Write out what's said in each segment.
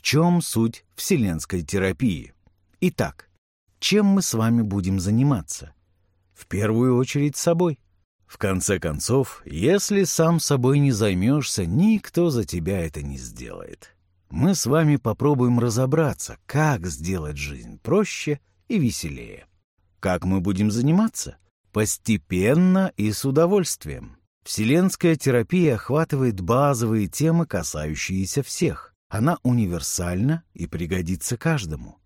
В чем суть вселенской терапии? Итак, чем мы с вами будем заниматься? В первую очередь собой. В конце концов, если сам собой не займешься, никто за тебя это не сделает. Мы с вами попробуем разобраться, как сделать жизнь проще и веселее. Как мы будем заниматься? Постепенно и с удовольствием. Вселенская терапия охватывает базовые темы, касающиеся всех. Она универсальна и пригодится каждому.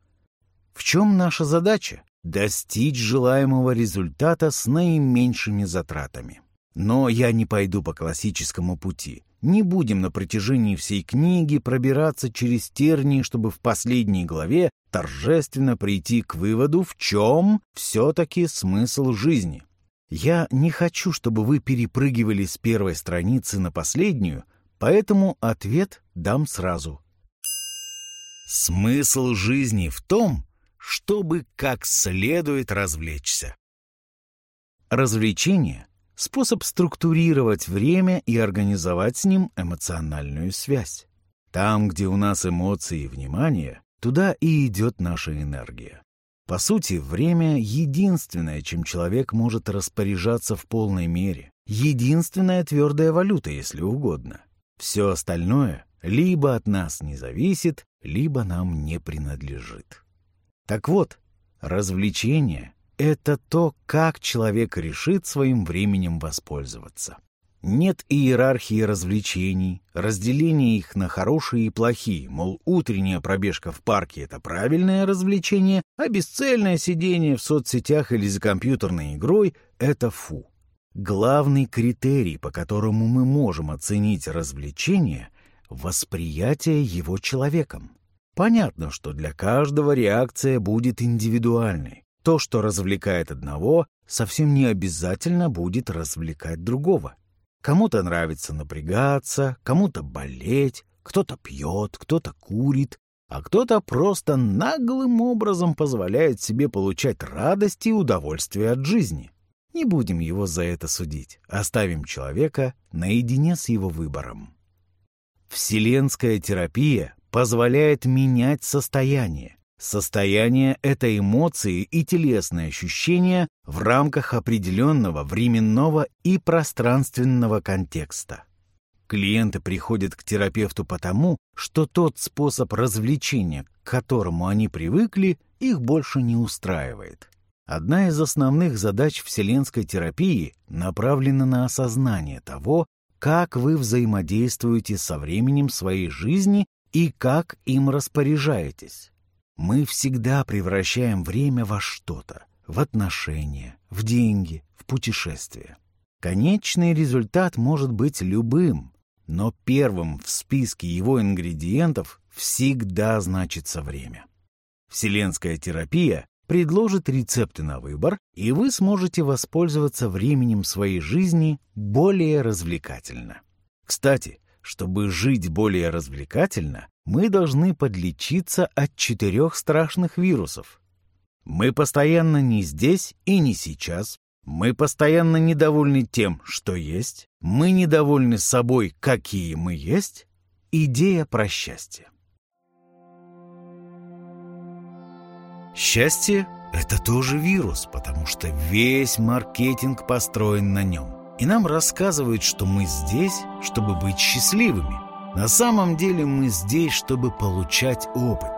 В чем наша задача? Достичь желаемого результата с наименьшими затратами. Но я не пойду по классическому пути. Не будем на протяжении всей книги пробираться через тернии, чтобы в последней главе торжественно прийти к выводу, в чем все-таки смысл жизни. Я не хочу, чтобы вы перепрыгивали с первой страницы на последнюю, поэтому ответ дам сразу. Смысл жизни в том, чтобы как следует развлечься. Развлечение — способ структурировать время и организовать с ним эмоциональную связь. Там, где у нас эмоции и внимание, туда и идет наша энергия. По сути, время — единственное, чем человек может распоряжаться в полной мере. Единственная твердая валюта, если угодно. Все остальное либо от нас не зависит, либо нам не принадлежит. Так вот, развлечение — это то, как человек решит своим временем воспользоваться. Нет иерархии развлечений, разделения их на хорошие и плохие, мол, утренняя пробежка в парке — это правильное развлечение, а бесцельное сидение в соцсетях или за компьютерной игрой — это фу. Главный критерий, по которому мы можем оценить развлечение — восприятие его человеком. Понятно, что для каждого реакция будет индивидуальной. То, что развлекает одного, совсем не обязательно будет развлекать другого. Кому-то нравится напрягаться, кому-то болеть, кто-то пьет, кто-то курит, а кто-то просто наглым образом позволяет себе получать радость и удовольствие от жизни. Не будем его за это судить, оставим человека наедине с его выбором. Вселенская терапия позволяет менять состояние. Состояние — это эмоции и телесные ощущения в рамках определенного временного и пространственного контекста. Клиенты приходят к терапевту потому, что тот способ развлечения, к которому они привыкли, их больше не устраивает. Одна из основных задач вселенской терапии направлена на осознание того, как вы взаимодействуете со временем своей жизни и как им распоряжаетесь. Мы всегда превращаем время во что-то, в отношения, в деньги, в путешествия. Конечный результат может быть любым, но первым в списке его ингредиентов всегда значится время. Вселенская терапия предложит рецепты на выбор, и вы сможете воспользоваться временем своей жизни более развлекательно. Кстати, чтобы жить более развлекательно, мы должны подлечиться от четырех страшных вирусов. Мы постоянно не здесь и не сейчас. Мы постоянно недовольны тем, что есть. Мы недовольны собой, какие мы есть. Идея про счастье. Счастье — это тоже вирус, потому что весь маркетинг построен на нем и нам рассказывают, что мы здесь, чтобы быть счастливыми. На самом деле мы здесь, чтобы получать опыт.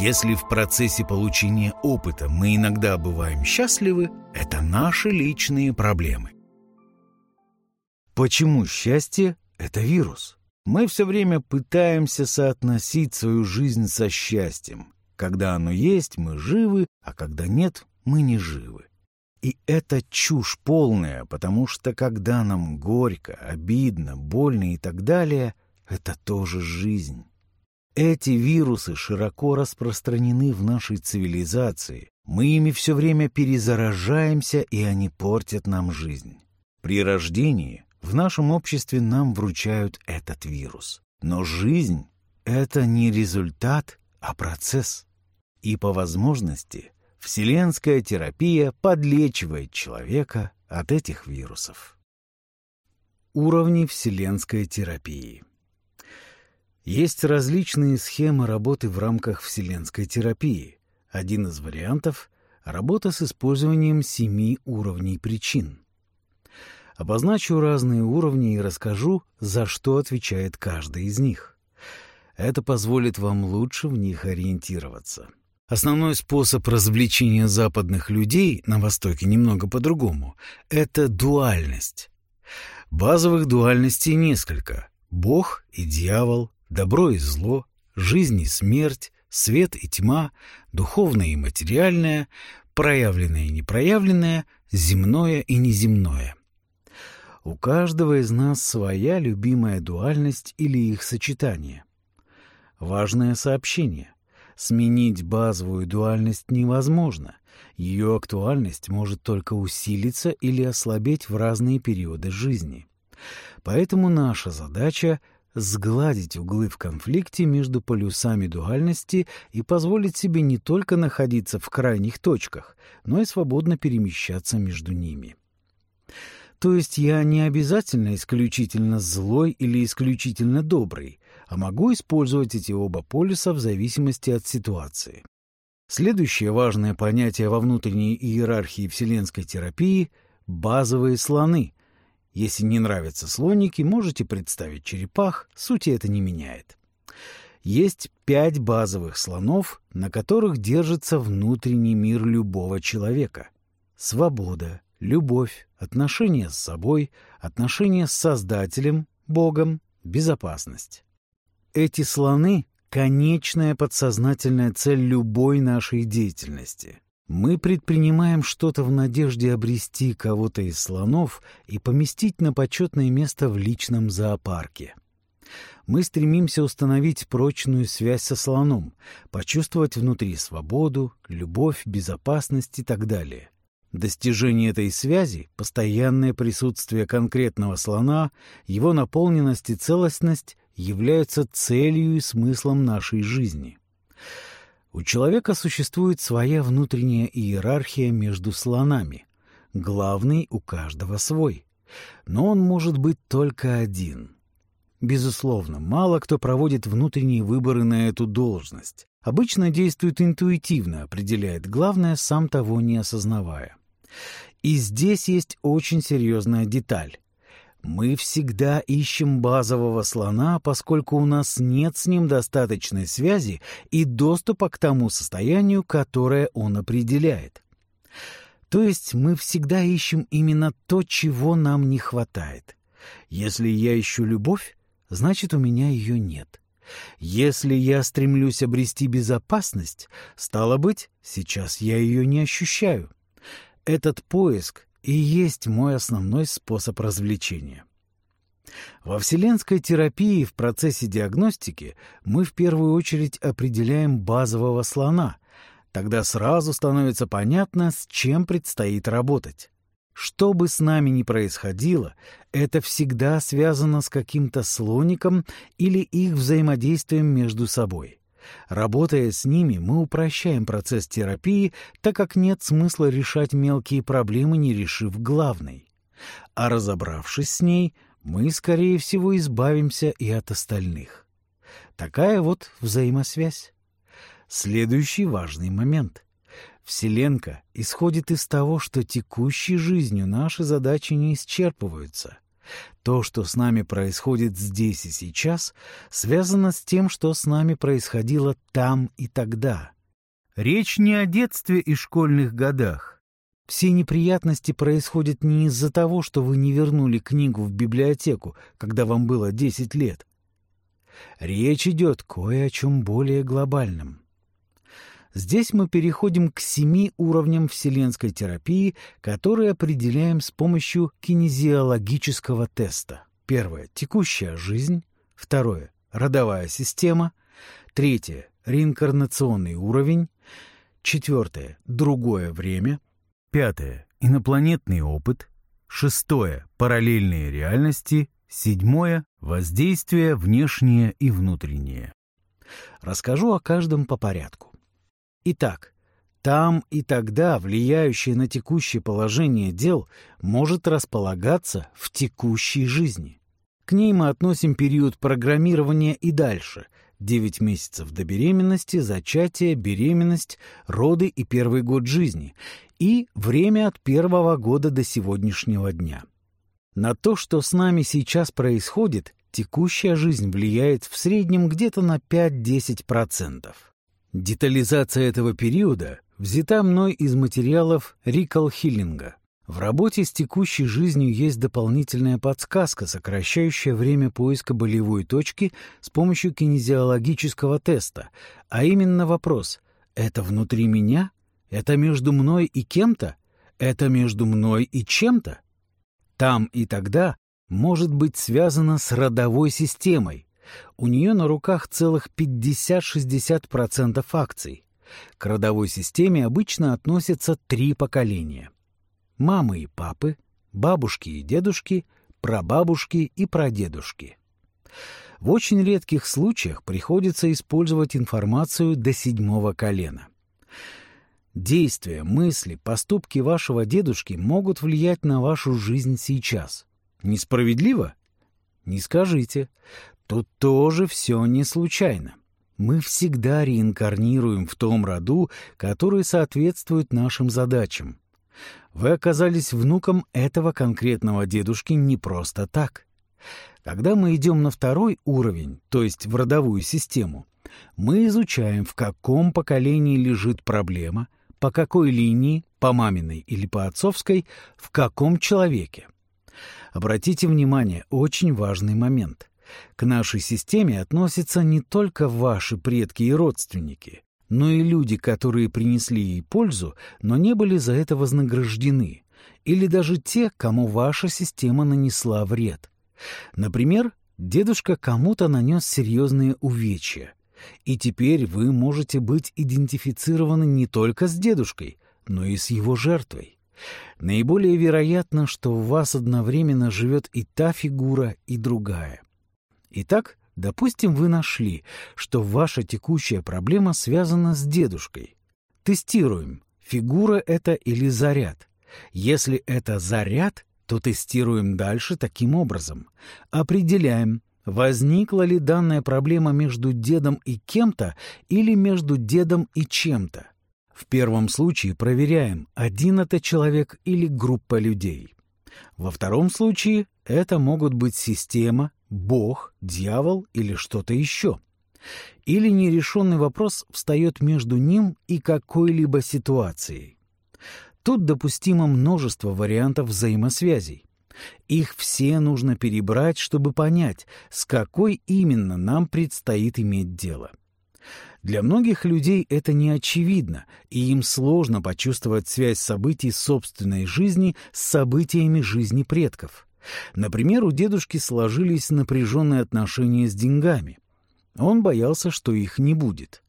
Если в процессе получения опыта мы иногда бываем счастливы, это наши личные проблемы. Почему счастье — это вирус? Мы все время пытаемся соотносить свою жизнь со счастьем. Когда оно есть, мы живы, а когда нет, мы не живы. И это чушь полная, потому что когда нам горько, обидно, больно и так далее, это тоже жизнь. Эти вирусы широко распространены в нашей цивилизации. Мы ими все время перезаражаемся, и они портят нам жизнь. При рождении в нашем обществе нам вручают этот вирус. Но жизнь — это не результат, а процесс. И по возможности Вселенская терапия подлечивает человека от этих вирусов. Уровни вселенской терапии. Есть различные схемы работы в рамках вселенской терапии. Один из вариантов — работа с использованием семи уровней причин. Обозначу разные уровни и расскажу, за что отвечает каждый из них. Это позволит вам лучше в них ориентироваться. Основной способ развлечения западных людей на Востоке немного по-другому — это дуальность. Базовых дуальностей несколько — Бог и дьявол, добро и зло, жизнь и смерть, свет и тьма, духовное и материальное, проявленное и непроявленное, земное и неземное. У каждого из нас своя любимая дуальность или их сочетание. Важное сообщение. Сменить базовую дуальность невозможно. Ее актуальность может только усилиться или ослабеть в разные периоды жизни. Поэтому наша задача сгладить углы в конфликте между полюсами дуальности и позволить себе не только находиться в крайних точках, но и свободно перемещаться между ними. То есть я не обязательно исключительно злой или исключительно добрый, а могу использовать эти оба полюса в зависимости от ситуации. Следующее важное понятие во внутренней иерархии вселенской терапии — базовые слоны — если не нравятся слоники, можете представить черепах, сути это не меняет. Есть пять базовых слонов, на которых держится внутренний мир любого человека. Свобода, любовь, отношения с собой, отношения с Создателем, Богом, безопасность. Эти слоны — конечная подсознательная цель любой нашей деятельности. Мы предпринимаем что-то в надежде обрести кого-то из слонов и поместить на почетное место в личном зоопарке. Мы стремимся установить прочную связь со слоном, почувствовать внутри свободу, любовь, безопасность и так далее. Достижение этой связи, постоянное присутствие конкретного слона, его наполненность и целостность являются целью и смыслом нашей жизни. У человека существует своя внутренняя иерархия между слонами. Главный у каждого свой. Но он может быть только один. Безусловно, мало кто проводит внутренние выборы на эту должность. Обычно действует интуитивно, определяет главное, сам того не осознавая. И здесь есть очень серьезная деталь. Мы всегда ищем базового слона, поскольку у нас нет с ним достаточной связи и доступа к тому состоянию, которое он определяет. То есть мы всегда ищем именно то, чего нам не хватает. Если я ищу любовь, значит, у меня ее нет. Если я стремлюсь обрести безопасность, стало быть, сейчас я ее не ощущаю. Этот поиск и есть мой основной способ развлечения. Во вселенской терапии в процессе диагностики мы в первую очередь определяем базового слона. Тогда сразу становится понятно, с чем предстоит работать. Что бы с нами ни происходило, это всегда связано с каким-то слоником или их взаимодействием между собой. Работая с ними, мы упрощаем процесс терапии, так как нет смысла решать мелкие проблемы, не решив главной. А разобравшись с ней, мы, скорее всего, избавимся и от остальных. Такая вот взаимосвязь. Следующий важный момент. Вселенка исходит из того, что текущей жизнью наши задачи не исчерпываются. То, что с нами происходит здесь и сейчас, связано с тем, что с нами происходило там и тогда. Речь не о детстве и школьных годах. Все неприятности происходят не из-за того, что вы не вернули книгу в библиотеку, когда вам было 10 лет. Речь идет кое о чем более глобальном. Здесь мы переходим к семи уровням вселенской терапии, которые определяем с помощью кинезиологического теста. Первое — текущая жизнь. Второе — родовая система. Третье — реинкарнационный уровень. Четвертое — другое время. Пятое — инопланетный опыт. Шестое — параллельные реальности. Седьмое — воздействие внешнее и внутреннее. Расскажу о каждом по порядку. Итак, там и тогда влияющее на текущее положение дел может располагаться в текущей жизни. К ней мы относим период программирования и дальше — 9 месяцев до беременности, зачатие, беременность, роды и первый год жизни, и время от первого года до сегодняшнего дня. На то, что с нами сейчас происходит, текущая жизнь влияет в среднем где-то на 5-10%. Детализация этого периода взята мной из материалов Рикал Хиллинга. В работе с текущей жизнью есть дополнительная подсказка, сокращающая время поиска болевой точки с помощью кинезиологического теста, а именно вопрос «это внутри меня? Это между мной и кем-то? Это между мной и чем-то?» Там и тогда может быть связано с родовой системой. У нее на руках целых 50-60% акций. К родовой системе обычно относятся три поколения. Мамы и папы, бабушки и дедушки, прабабушки и прадедушки. В очень редких случаях приходится использовать информацию до седьмого колена. Действия, мысли, поступки вашего дедушки могут влиять на вашу жизнь сейчас. Несправедливо? Не скажите. Тут тоже все не случайно. Мы всегда реинкарнируем в том роду, который соответствует нашим задачам. Вы оказались внуком этого конкретного дедушки не просто так. Когда мы идем на второй уровень, то есть в родовую систему, мы изучаем, в каком поколении лежит проблема – по какой линии, по маминой или по отцовской, в каком человеке. Обратите внимание, очень важный момент. К нашей системе относятся не только ваши предки и родственники, но и люди, которые принесли ей пользу, но не были за это вознаграждены, или даже те, кому ваша система нанесла вред. Например, дедушка кому-то нанес серьезные увечья – и теперь вы можете быть идентифицированы не только с дедушкой, но и с его жертвой. Наиболее вероятно, что в вас одновременно живет и та фигура, и другая. Итак, допустим, вы нашли, что ваша текущая проблема связана с дедушкой. Тестируем, фигура это или заряд. Если это заряд, то тестируем дальше таким образом. Определяем, Возникла ли данная проблема между дедом и кем-то или между дедом и чем-то? В первом случае проверяем, один это человек или группа людей. Во втором случае это могут быть система, бог, дьявол или что-то еще. Или нерешенный вопрос встает между ним и какой-либо ситуацией. Тут допустимо множество вариантов взаимосвязей. Их все нужно перебрать, чтобы понять, с какой именно нам предстоит иметь дело. Для многих людей это не очевидно, и им сложно почувствовать связь событий собственной жизни с событиями жизни предков. Например, у дедушки сложились напряженные отношения с деньгами. Он боялся, что их не будет.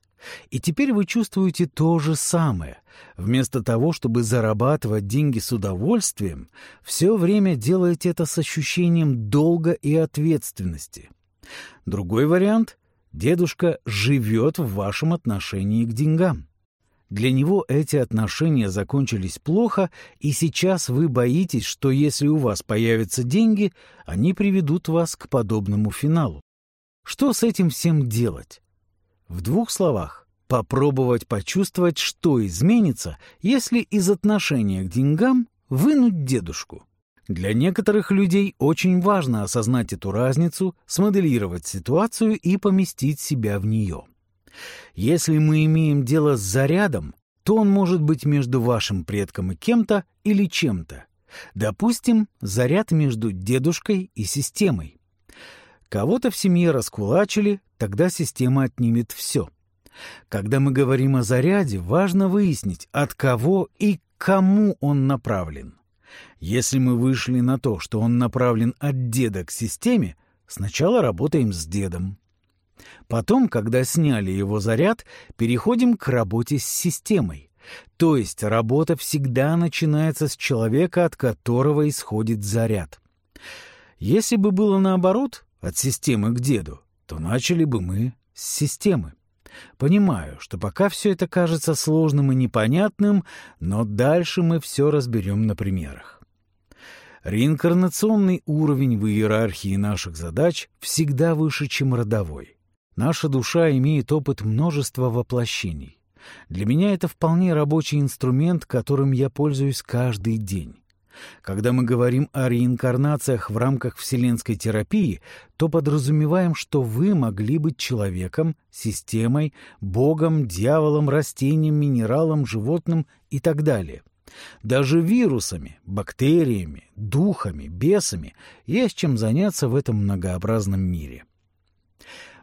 И теперь вы чувствуете то же самое. Вместо того, чтобы зарабатывать деньги с удовольствием, все время делаете это с ощущением долга и ответственности. Другой вариант — дедушка живет в вашем отношении к деньгам. Для него эти отношения закончились плохо, и сейчас вы боитесь, что если у вас появятся деньги, они приведут вас к подобному финалу. Что с этим всем делать? В двух словах, попробовать почувствовать, что изменится, если из отношения к деньгам вынуть дедушку. Для некоторых людей очень важно осознать эту разницу, смоделировать ситуацию и поместить себя в нее. Если мы имеем дело с зарядом, то он может быть между вашим предком и кем-то или чем-то. Допустим, заряд между дедушкой и системой. Кого-то в семье раскулачили, тогда система отнимет все. Когда мы говорим о заряде, важно выяснить, от кого и кому он направлен. Если мы вышли на то, что он направлен от деда к системе, сначала работаем с дедом. Потом, когда сняли его заряд, переходим к работе с системой. То есть работа всегда начинается с человека, от которого исходит заряд. Если бы было наоборот, от системы к деду, то начали бы мы с системы. Понимаю, что пока все это кажется сложным и непонятным, но дальше мы все разберем на примерах. Реинкарнационный уровень в иерархии наших задач всегда выше, чем родовой. Наша душа имеет опыт множества воплощений. Для меня это вполне рабочий инструмент, которым я пользуюсь каждый день. Когда мы говорим о реинкарнациях в рамках вселенской терапии, то подразумеваем, что вы могли быть человеком, системой, богом, дьяволом, растением, минералом, животным и так далее. Даже вирусами, бактериями, духами, бесами есть чем заняться в этом многообразном мире.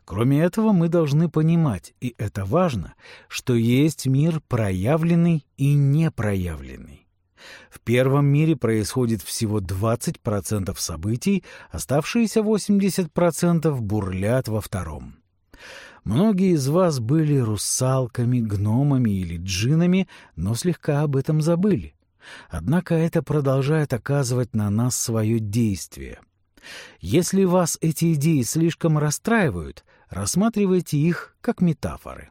Кроме этого, мы должны понимать, и это важно, что есть мир проявленный и непроявленный. В первом мире происходит всего 20% событий, оставшиеся 80% бурлят во втором. Многие из вас были русалками, гномами или джинами, но слегка об этом забыли. Однако это продолжает оказывать на нас свое действие. Если вас эти идеи слишком расстраивают, рассматривайте их как метафоры.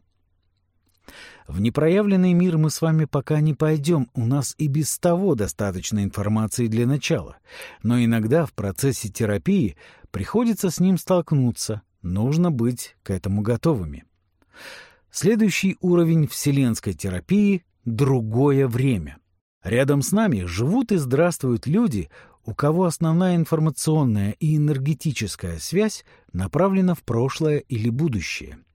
В непроявленный мир мы с вами пока не пойдем, у нас и без того достаточно информации для начала. Но иногда в процессе терапии приходится с ним столкнуться, нужно быть к этому готовыми. Следующий уровень вселенской терапии — другое время. Рядом с нами живут и здравствуют люди, у кого основная информационная и энергетическая связь направлена в прошлое или будущее —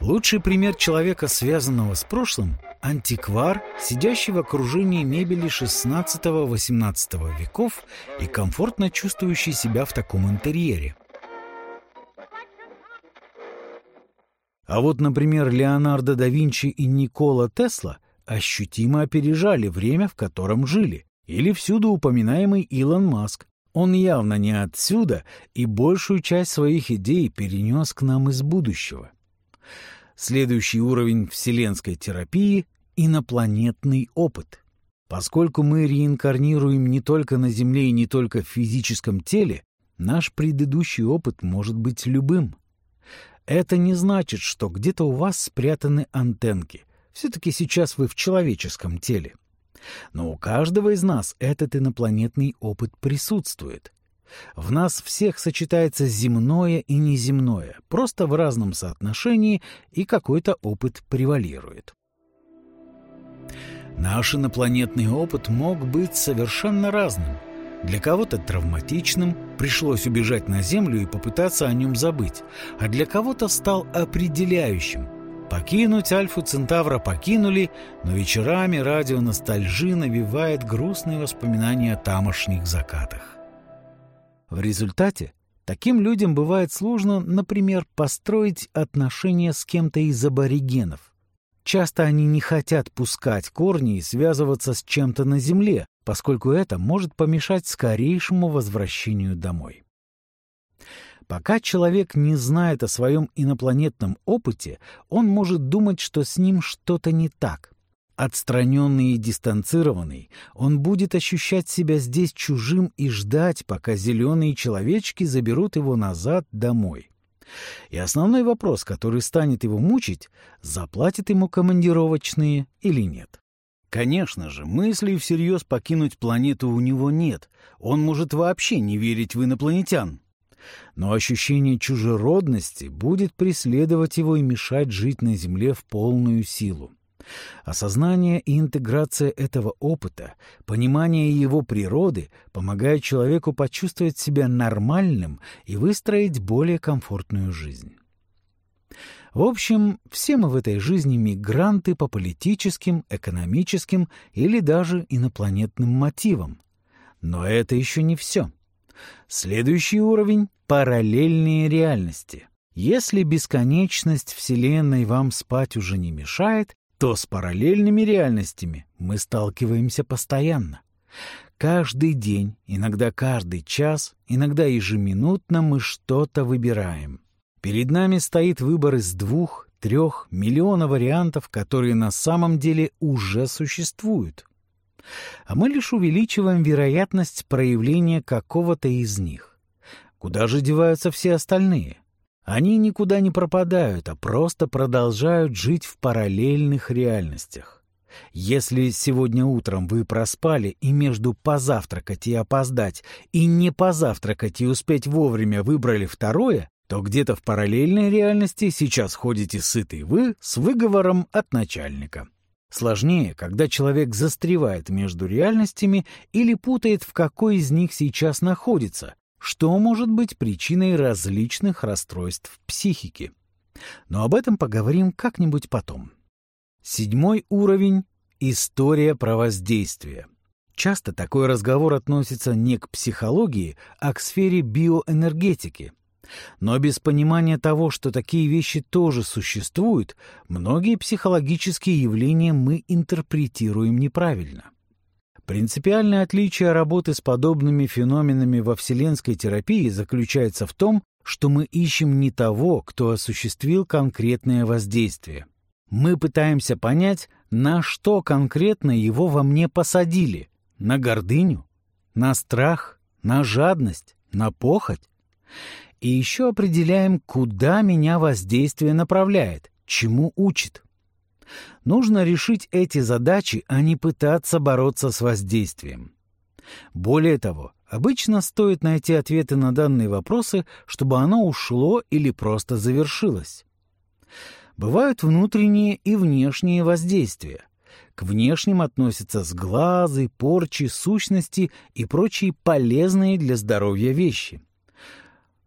Лучший пример человека, связанного с прошлым – антиквар, сидящий в окружении мебели XVI-XVIII веков и комфортно чувствующий себя в таком интерьере. А вот, например, Леонардо да Винчи и Никола Тесла ощутимо опережали время, в котором жили, или всюду упоминаемый Илон Маск. Он явно не отсюда и большую часть своих идей перенес к нам из будущего. Следующий уровень вселенской терапии — инопланетный опыт. Поскольку мы реинкарнируем не только на Земле и не только в физическом теле, наш предыдущий опыт может быть любым. Это не значит, что где-то у вас спрятаны антенки. Все-таки сейчас вы в человеческом теле. Но у каждого из нас этот инопланетный опыт присутствует. В нас всех сочетается земное и неземное, просто в разном соотношении, и какой-то опыт превалирует. Наш инопланетный опыт мог быть совершенно разным. Для кого-то травматичным, пришлось убежать на Землю и попытаться о нем забыть, а для кого-то стал определяющим. Покинуть Альфу Центавра покинули, но вечерами радио ностальжи навевает грустные воспоминания о тамошних закатах. В результате таким людям бывает сложно, например, построить отношения с кем-то из аборигенов. Часто они не хотят пускать корни и связываться с чем-то на земле, поскольку это может помешать скорейшему возвращению домой. Пока человек не знает о своем инопланетном опыте, он может думать, что с ним что-то не так. Отстраненный и дистанцированный, он будет ощущать себя здесь чужим и ждать, пока зеленые человечки заберут его назад домой. И основной вопрос, который станет его мучить, заплатит ему командировочные или нет. Конечно же, мыслей всерьез покинуть планету у него нет, он может вообще не верить в инопланетян. Но ощущение чужеродности будет преследовать его и мешать жить на Земле в полную силу. Осознание и интеграция этого опыта, понимание его природы помогают человеку почувствовать себя нормальным и выстроить более комфортную жизнь. В общем, все мы в этой жизни мигранты по политическим, экономическим или даже инопланетным мотивам. Но это еще не все. Следующий уровень — параллельные реальности. Если бесконечность Вселенной вам спать уже не мешает, то с параллельными реальностями мы сталкиваемся постоянно. Каждый день, иногда каждый час, иногда ежеминутно мы что-то выбираем. Перед нами стоит выбор из двух, трех миллиона вариантов, которые на самом деле уже существуют. А мы лишь увеличиваем вероятность проявления какого-то из них. Куда же деваются все остальные? Они никуда не пропадают, а просто продолжают жить в параллельных реальностях. Если сегодня утром вы проспали и между позавтракать и опоздать, и не позавтракать и успеть вовремя выбрали второе, то где-то в параллельной реальности сейчас ходите сытый вы с выговором от начальника. Сложнее, когда человек застревает между реальностями или путает, в какой из них сейчас находится, что может быть причиной различных расстройств психики. Но об этом поговорим как-нибудь потом. Седьмой уровень — история про воздействие. Часто такой разговор относится не к психологии, а к сфере биоэнергетики. Но без понимания того, что такие вещи тоже существуют, многие психологические явления мы интерпретируем неправильно. Принципиальное отличие работы с подобными феноменами во вселенской терапии заключается в том, что мы ищем не того, кто осуществил конкретное воздействие. Мы пытаемся понять, на что конкретно его во мне посадили. На гордыню? На страх? На жадность? На похоть? И еще определяем, куда меня воздействие направляет, чему учит. Нужно решить эти задачи, а не пытаться бороться с воздействием. Более того, обычно стоит найти ответы на данные вопросы, чтобы оно ушло или просто завершилось. Бывают внутренние и внешние воздействия. К внешним относятся сглазы, порчи, сущности и прочие полезные для здоровья вещи.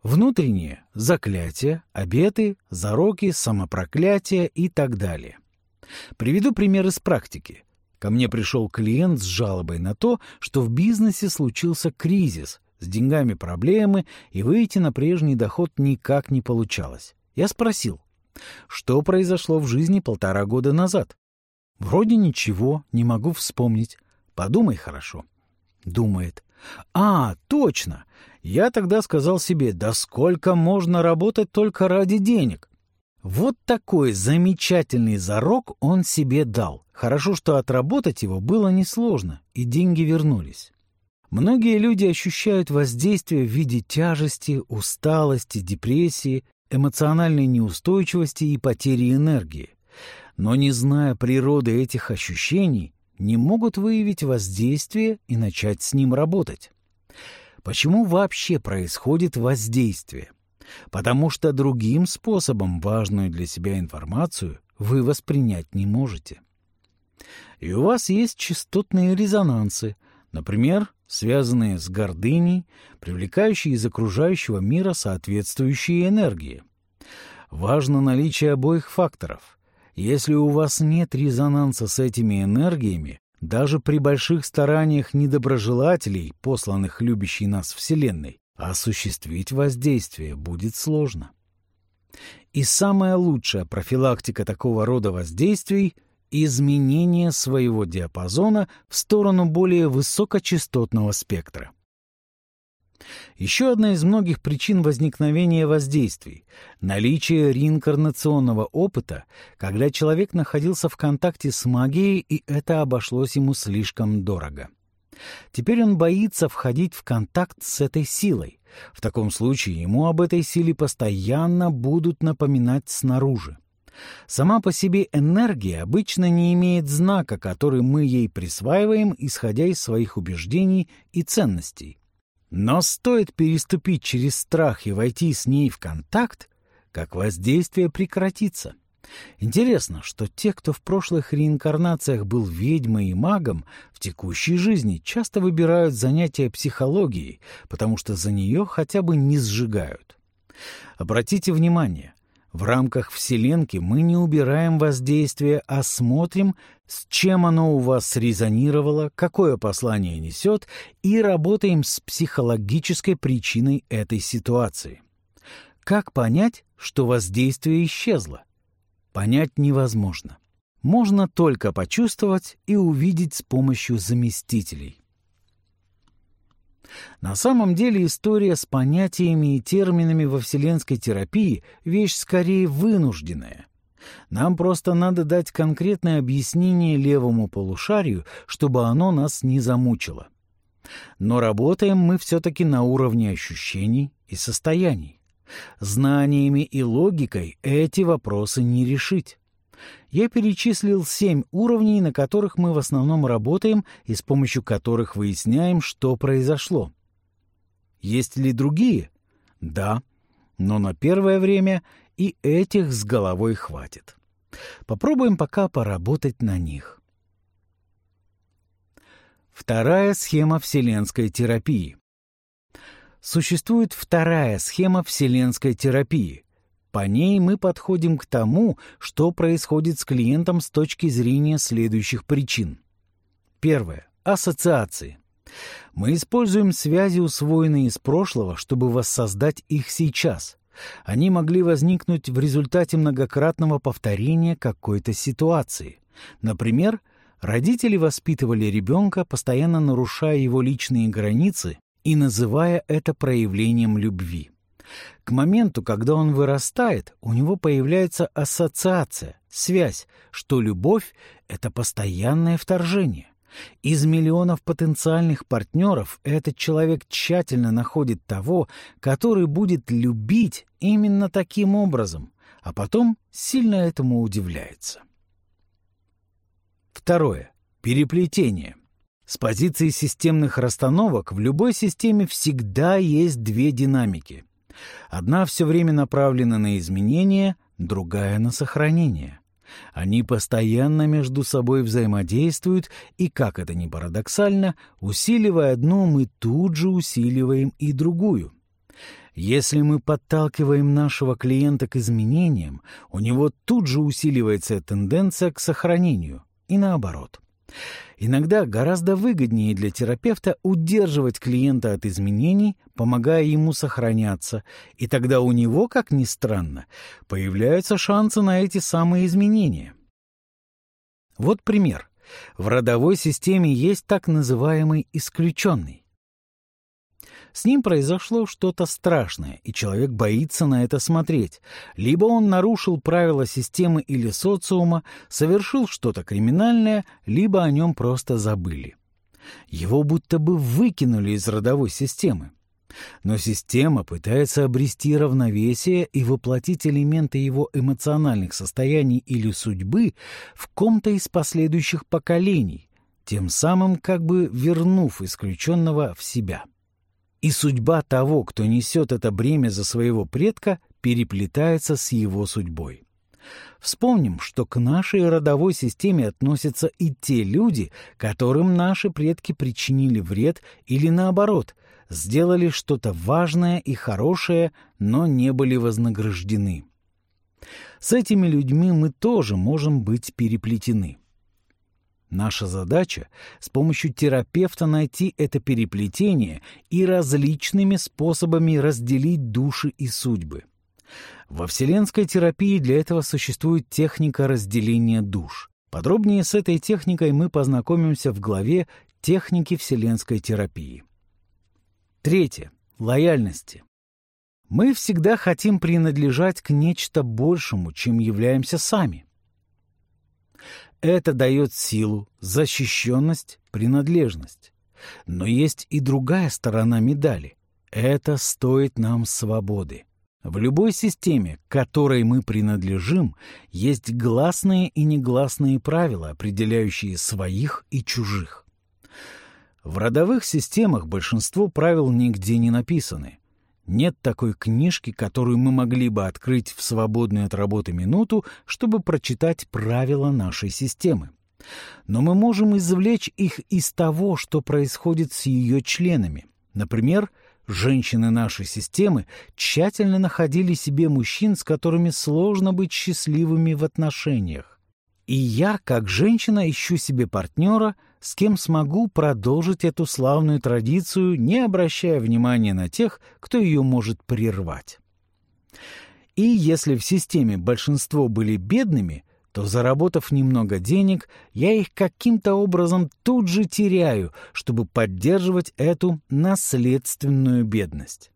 Внутренние – заклятия, обеты, зароки, самопроклятия и так далее. Приведу пример из практики. Ко мне пришел клиент с жалобой на то, что в бизнесе случился кризис, с деньгами проблемы, и выйти на прежний доход никак не получалось. Я спросил, что произошло в жизни полтора года назад? Вроде ничего, не могу вспомнить. Подумай хорошо. Думает. А, точно! Я тогда сказал себе, да сколько можно работать только ради денег? Вот такой замечательный зарок он себе дал. Хорошо, что отработать его было несложно, и деньги вернулись. Многие люди ощущают воздействие в виде тяжести, усталости, депрессии, эмоциональной неустойчивости и потери энергии. Но не зная природы этих ощущений, не могут выявить воздействие и начать с ним работать. Почему вообще происходит воздействие? Потому что другим способом важную для себя информацию вы воспринять не можете. И у вас есть частотные резонансы, например, связанные с гордыней, привлекающие из окружающего мира соответствующие энергии. Важно наличие обоих факторов. Если у вас нет резонанса с этими энергиями, даже при больших стараниях недоброжелателей, посланных любящей нас Вселенной, осуществить воздействие будет сложно. И самая лучшая профилактика такого рода воздействий — изменение своего диапазона в сторону более высокочастотного спектра. Еще одна из многих причин возникновения воздействий — наличие реинкарнационного опыта, когда человек находился в контакте с магией, и это обошлось ему слишком дорого. Теперь он боится входить в контакт с этой силой. В таком случае ему об этой силе постоянно будут напоминать снаружи. Сама по себе энергия обычно не имеет знака, который мы ей присваиваем, исходя из своих убеждений и ценностей. Но стоит переступить через страх и войти с ней в контакт, как воздействие прекратится. Интересно, что те, кто в прошлых реинкарнациях был ведьмой и магом, в текущей жизни часто выбирают занятия психологией, потому что за нее хотя бы не сжигают. Обратите внимание, в рамках Вселенки мы не убираем воздействие, а смотрим, с чем оно у вас срезонировало, какое послание несет, и работаем с психологической причиной этой ситуации. Как понять, что воздействие исчезло? Понять невозможно. Можно только почувствовать и увидеть с помощью заместителей. На самом деле история с понятиями и терминами во вселенской терапии — вещь скорее вынужденная. Нам просто надо дать конкретное объяснение левому полушарию, чтобы оно нас не замучило. Но работаем мы все-таки на уровне ощущений и состояний. Знаниями и логикой эти вопросы не решить. Я перечислил семь уровней, на которых мы в основном работаем и с помощью которых выясняем, что произошло. Есть ли другие? Да, но на первое время и этих с головой хватит. Попробуем пока поработать на них. Вторая схема вселенской терапии. Существует вторая схема вселенской терапии. По ней мы подходим к тому, что происходит с клиентом с точки зрения следующих причин. Первое. Ассоциации. Мы используем связи, усвоенные из прошлого, чтобы воссоздать их сейчас. Они могли возникнуть в результате многократного повторения какой-то ситуации. Например, родители воспитывали ребенка, постоянно нарушая его личные границы и называя это проявлением любви. К моменту, когда он вырастает, у него появляется ассоциация, связь, что любовь — это постоянное вторжение. Из миллионов потенциальных партнеров этот человек тщательно находит того, который будет любить именно таким образом, а потом сильно этому удивляется. Второе. Переплетение. С позиции системных расстановок в любой системе всегда есть две динамики. Одна все время направлена на изменение, другая — на сохранение. Они постоянно между собой взаимодействуют, и, как это ни парадоксально, усиливая одну, мы тут же усиливаем и другую. Если мы подталкиваем нашего клиента к изменениям, у него тут же усиливается тенденция к сохранению, и наоборот. Иногда гораздо выгоднее для терапевта удерживать клиента от изменений, помогая ему сохраняться, и тогда у него, как ни странно, появляются шансы на эти самые изменения. Вот пример. В родовой системе есть так называемый исключенный. С ним произошло что-то страшное, и человек боится на это смотреть. Либо он нарушил правила системы или социума, совершил что-то криминальное, либо о нем просто забыли. Его будто бы выкинули из родовой системы. Но система пытается обрести равновесие и воплотить элементы его эмоциональных состояний или судьбы в ком-то из последующих поколений, тем самым как бы вернув исключенного в себя и судьба того, кто несет это бремя за своего предка, переплетается с его судьбой. Вспомним, что к нашей родовой системе относятся и те люди, которым наши предки причинили вред или, наоборот, сделали что-то важное и хорошее, но не были вознаграждены. С этими людьми мы тоже можем быть переплетены. Наша задача — с помощью терапевта найти это переплетение и различными способами разделить души и судьбы. Во вселенской терапии для этого существует техника разделения душ. Подробнее с этой техникой мы познакомимся в главе «Техники вселенской терапии». Третье. Лояльности. Мы всегда хотим принадлежать к нечто большему, чем являемся сами. Это дает силу, защищенность, принадлежность. Но есть и другая сторона медали. Это стоит нам свободы. В любой системе, которой мы принадлежим, есть гласные и негласные правила, определяющие своих и чужих. В родовых системах большинство правил нигде не написаны. Нет такой книжки, которую мы могли бы открыть в свободную от работы минуту, чтобы прочитать правила нашей системы. Но мы можем извлечь их из того, что происходит с ее членами. Например, женщины нашей системы тщательно находили себе мужчин, с которыми сложно быть счастливыми в отношениях. И я, как женщина, ищу себе партнера — с кем смогу продолжить эту славную традицию, не обращая внимания на тех, кто ее может прервать. И если в системе большинство были бедными, то, заработав немного денег, я их каким-то образом тут же теряю, чтобы поддерживать эту наследственную бедность.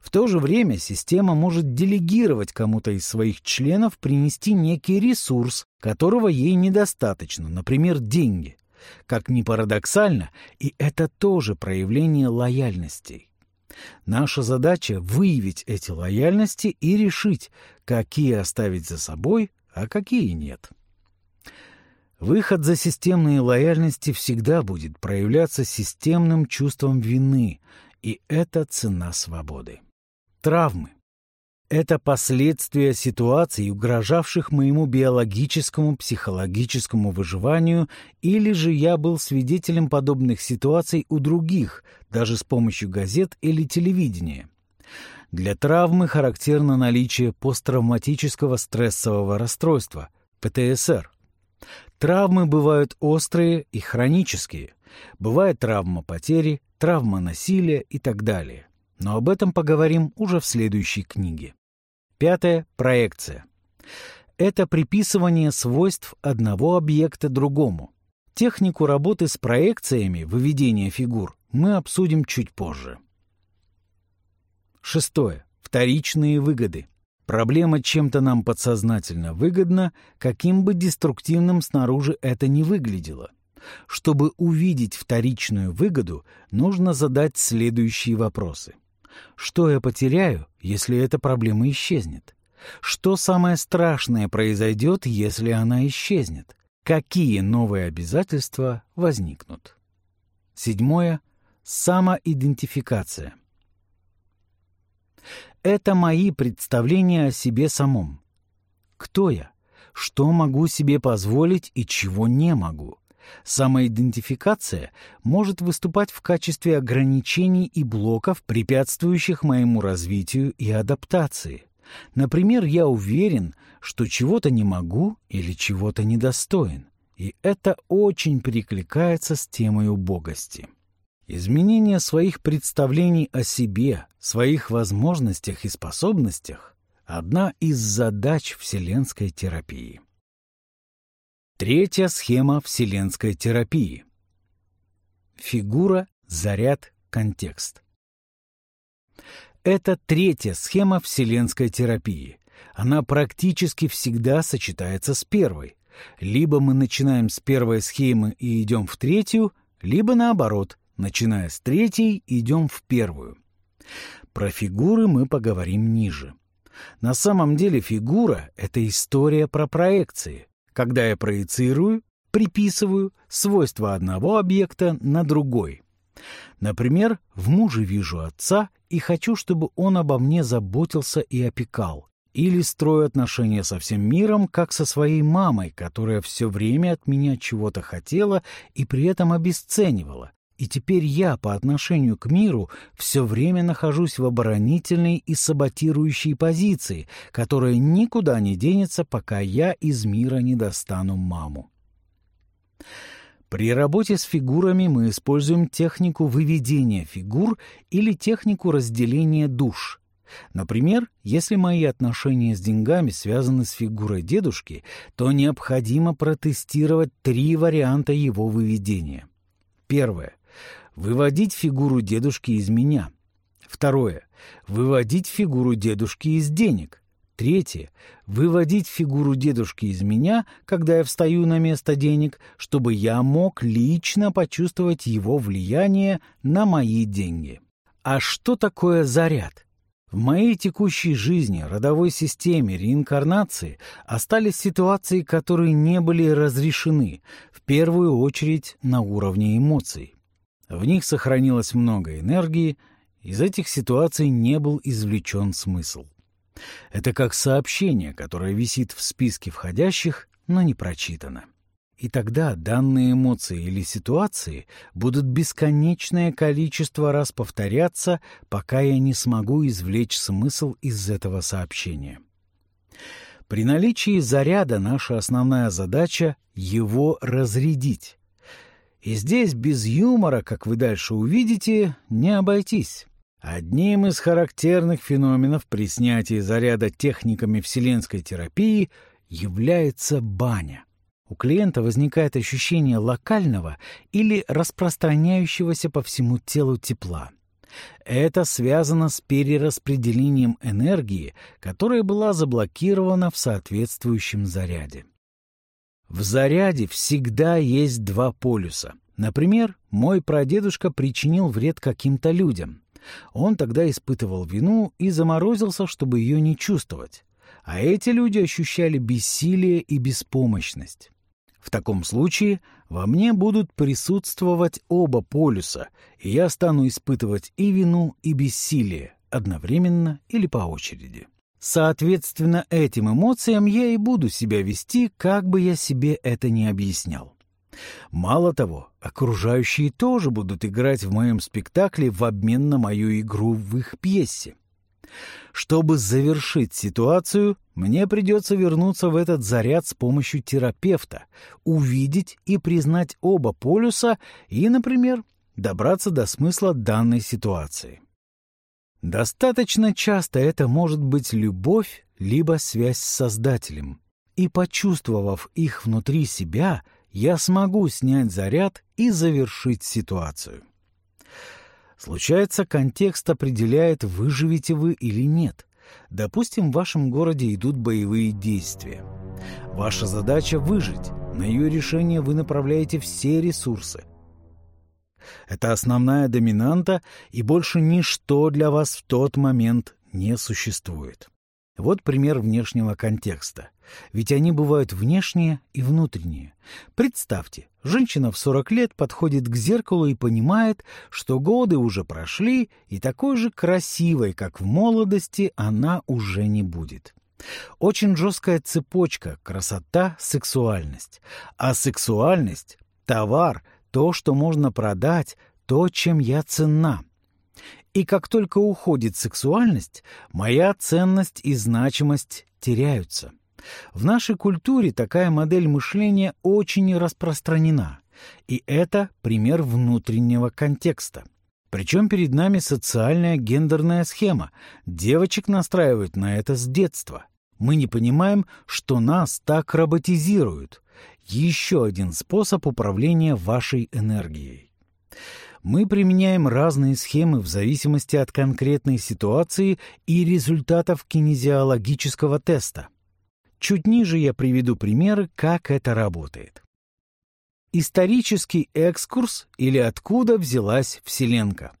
В то же время система может делегировать кому-то из своих членов принести некий ресурс, которого ей недостаточно, например, деньги. Как ни парадоксально, и это тоже проявление лояльностей. Наша задача — выявить эти лояльности и решить, какие оставить за собой, а какие нет. Выход за системные лояльности всегда будет проявляться системным чувством вины, и это цена свободы. Травмы — это последствия ситуаций, угрожавших моему биологическому, психологическому выживанию, или же я был свидетелем подобных ситуаций у других, даже с помощью газет или телевидения. Для травмы характерно наличие посттравматического стрессового расстройства, ПТСР. Травмы бывают острые и хронические. Бывает травма потери, травма насилия и так далее. Но об этом поговорим уже в следующей книге. Пятое – проекция. Это приписывание свойств одного объекта другому. Технику работы с проекциями, выведения фигур, мы обсудим чуть позже. Шестое. Вторичные выгоды. Проблема чем-то нам подсознательно выгодна, каким бы деструктивным снаружи это ни выглядело. Чтобы увидеть вторичную выгоду, нужно задать следующие вопросы. Что я потеряю, если эта проблема исчезнет? Что самое страшное произойдет, если она исчезнет? Какие новые обязательства возникнут? Седьмое. Самоидентификация. Это мои представления о себе самом. Кто я? Что могу себе позволить и чего не могу? Самоидентификация может выступать в качестве ограничений и блоков, препятствующих моему развитию и адаптации. Например, я уверен, что чего-то не могу или чего-то недостоин, и это очень перекликается с темой убогости. Изменение своих представлений о себе, своих возможностях и способностях – одна из задач вселенской терапии. Третья схема вселенской терапии. Фигура, заряд, контекст. Это третья схема вселенской терапии. Она практически всегда сочетается с первой. Либо мы начинаем с первой схемы и идем в третью, либо наоборот, начиная с третьей, идем в первую. Про фигуры мы поговорим ниже. На самом деле фигура — это история про проекции — когда я проецирую, приписываю свойства одного объекта на другой. Например, в муже вижу отца и хочу, чтобы он обо мне заботился и опекал. Или строю отношения со всем миром, как со своей мамой, которая все время от меня чего-то хотела и при этом обесценивала, и теперь я по отношению к миру все время нахожусь в оборонительной и саботирующей позиции, которая никуда не денется, пока я из мира не достану маму. При работе с фигурами мы используем технику выведения фигур или технику разделения душ. Например, если мои отношения с деньгами связаны с фигурой дедушки, то необходимо протестировать три варианта его выведения. Первое Выводить фигуру дедушки из меня. Второе. Выводить фигуру дедушки из денег. Третье. Выводить фигуру дедушки из меня, когда я встаю на место денег, чтобы я мог лично почувствовать его влияние на мои деньги. А что такое заряд? В моей текущей жизни, родовой системе, реинкарнации остались ситуации, которые не были разрешены, в первую очередь на уровне эмоций. В них сохранилось много энергии, из этих ситуаций не был извлечен смысл. Это как сообщение, которое висит в списке входящих, но не прочитано. И тогда данные эмоции или ситуации будут бесконечное количество раз повторяться, пока я не смогу извлечь смысл из этого сообщения. При наличии заряда наша основная задача — его разрядить, и здесь без юмора, как вы дальше увидите, не обойтись. Одним из характерных феноменов при снятии заряда техниками вселенской терапии является баня. У клиента возникает ощущение локального или распространяющегося по всему телу тепла. Это связано с перераспределением энергии, которая была заблокирована в соответствующем заряде. В заряде всегда есть два полюса. Например, мой прадедушка причинил вред каким-то людям. Он тогда испытывал вину и заморозился, чтобы ее не чувствовать. а эти люди ощущали бессилие и беспомощность. В таком случае во мне будут присутствовать оба полюса, и я стану испытывать и вину, и бессилие, одновременно или по очереди. Соответственно, этим эмоциям я и буду себя вести, как бы я себе это ни объяснял. Мало того, окружающие тоже будут играть в моем спектакле в обмен на мою игру в их пьесе. Чтобы завершить ситуацию, мне придется вернуться в этот заряд с помощью терапевта, увидеть и признать оба полюса и, например, добраться до смысла данной ситуации. Достаточно часто это может быть любовь либо связь с Создателем. И почувствовав их внутри себя, я смогу снять заряд и завершить ситуацию. Случается, контекст определяет, выживете вы или нет. Допустим, в вашем городе идут боевые действия. Ваша задача — выжить. На ее решение вы направляете все ресурсы. Это основная доминанта, и больше ничто для вас в тот момент не существует. Вот пример внешнего контекста. Ведь они бывают внешние и внутренние. Представьте, женщина в 40 лет подходит к зеркалу и понимает, что годы уже прошли, и такой же красивой, как в молодости, она уже не будет. Очень жесткая цепочка — красота, сексуальность. А сексуальность — товар, то, что можно продать, то, чем я ценна — и как только уходит сексуальность, моя ценность и значимость теряются. В нашей культуре такая модель мышления очень распространена, и это пример внутреннего контекста. Причем перед нами социальная гендерная схема. Девочек настраивают на это с детства. Мы не понимаем, что нас так роботизируют. Еще один способ управления вашей энергией мы применяем разные схемы в зависимости от конкретной ситуации и результатов кинезиологического теста. Чуть ниже я приведу примеры, как это работает. Исторический экскурс или откуда взялась Вселенка.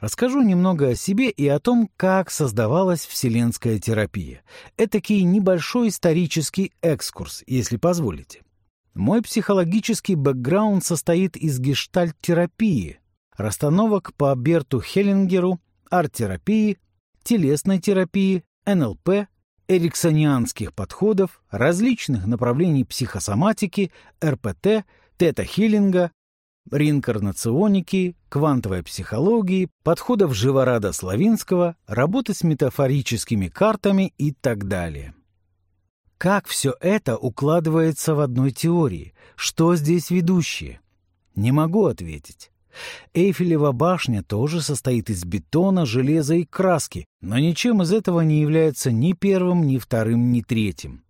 Расскажу немного о себе и о том, как создавалась вселенская терапия. Этакий небольшой исторический экскурс, если позволите. Мой психологический бэкграунд состоит из гештальт-терапии, расстановок по Берту Хеллингеру, арт-терапии, телесной терапии, НЛП, эриксонианских подходов, различных направлений психосоматики, РПТ, тета-хиллинга, реинкарнационики, квантовой психологии, подходов Живорада Славинского, работы с метафорическими картами и так далее. Как все это укладывается в одной теории? Что здесь ведущее? Не могу ответить. Эйфелева башня тоже состоит из бетона, железа и краски, но ничем из этого не является ни первым, ни вторым, ни третьим.